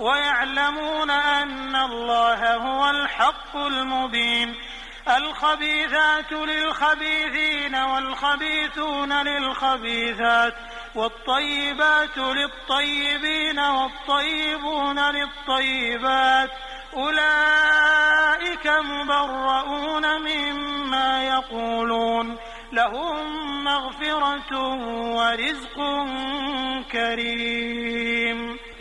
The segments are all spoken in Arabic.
ويعلمون أن الله هو الحق المبين. الخبيثات للخبيثين والخبيثون للخبيثات والطيبات للطيبين والطيبون للطيبات. أولئك مبرؤون مما يقولون. لهم مغفرة ورزق كريم.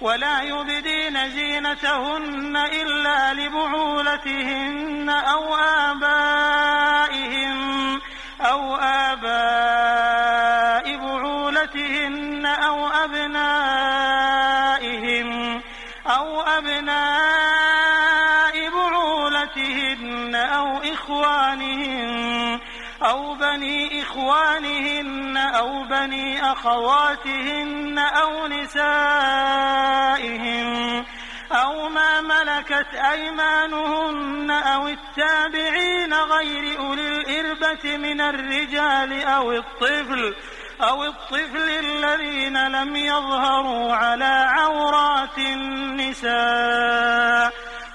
ولا يبدين زينتهن إلا لبعولتهن أو آبائهن بني أخواتهن أو نسائهن أو ما ملكت أيمانهن أو التابعين غير أولي الإربة من الرجال أو الطفل أو الطفل الذين لم يظهروا على عورات النساء.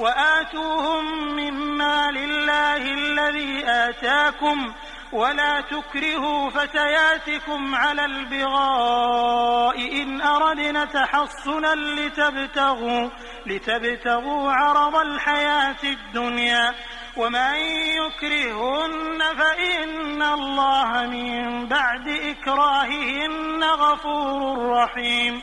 وآتوهم مما لله الذي آتاكم ولا تكرهوا فتياتكم على البغاء إن أردنا تحصنا لتبتغوا, لتبتغوا عرض الحياة الدنيا ومن يكرهن فإن الله من بعد إكراههن غفور رحيم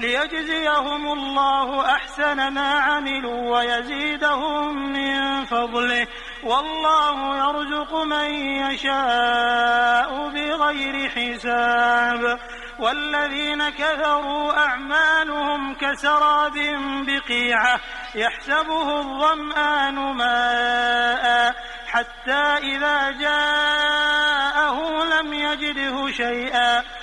ليجزيهم الله أحسن ما عملوا ويزيدهم من فضله. والله يرزق من يشاء بغير حساب. والذين كفروا أعمالهم كسراب بقيعة. يحسبه الظمآن ماء. حتى إذا جاءه لم يجده شيئا.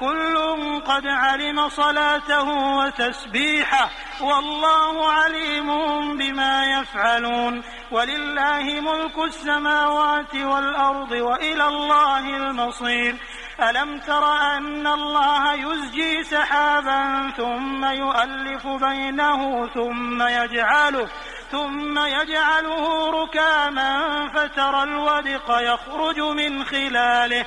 كل قد علم صلاته وتسبيحه والله عليم بما يفعلون ولله ملك السماوات والأرض وإلى الله المصير. ألم تر أن الله يزجي سحابا ثم يؤلف بينه ثم يجعله ثم يجعله ركاما فترى الودق يخرج من خلاله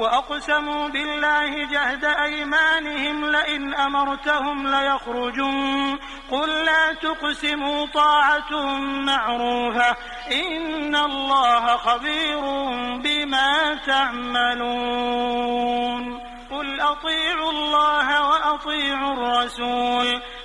وأقسموا بالله جهد أيمانهم لئن أمرتهم ليخرجون. قل لا تقسموا طاعة معروفة. إن الله خبير بما تعملون. قل أطيعوا الله وأطيعوا الرسول.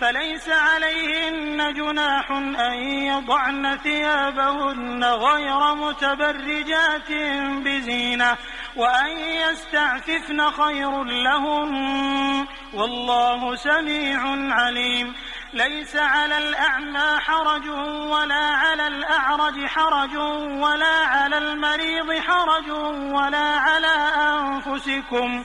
فليس عليهن جناح أن يضعن ثيابهن غير متبرجات بزينة وأن يستعففن خير لهن والله سميع عليم. ليس على الأعمى حرج ولا على الأعرج حرج ولا على المريض حرج ولا على أنفسكم.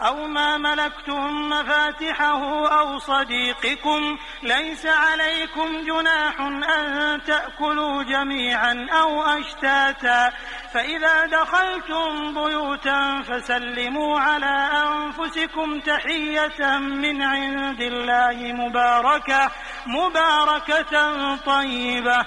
أو ما ملكتم مفاتحه أو صديقكم ليس عليكم جناح أن تأكلوا جميعا أو أشتاتا. فإذا دخلتم بيوتا فسلموا على أنفسكم تحية من عند الله مباركة مباركة طيبة.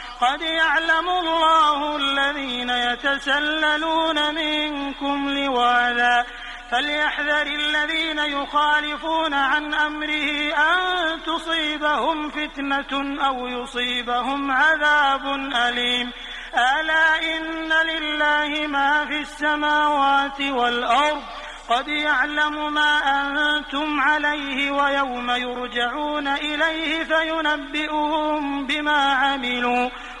قد يعلم الله الذين يتسللون منكم لواذا فليحذر الذين يخالفون عن أمره أن تصيبهم فتنة أو يصيبهم عذاب أليم. ألا إن لله ما في السماوات والأرض. قد يعلم ما أنتم عليه ويوم يرجعون إليه فينبئهم بما عملوا.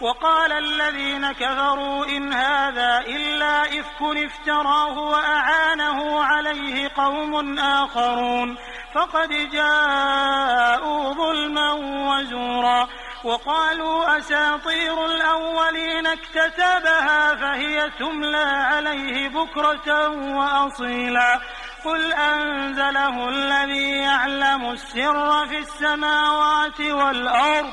وقال الذين كفروا إن هذا إلا إفك افتراه وأعانه عليه قوم آخرون فقد جاءوا ظلما وزورا وقالوا أساطير الأولين اكتتبها فهي تملى عليه بكرة وأصيلا قل أنزله الذي يعلم السر في السماوات والأرض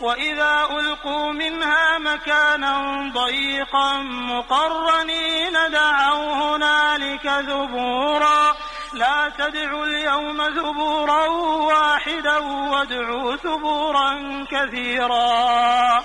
وإذا ألقوا منها مكانا ضيقا مقرنين دعوا هنالك ثبورا لا تدعوا اليوم ثبورا واحدا وادعوا ثبورا كثيرا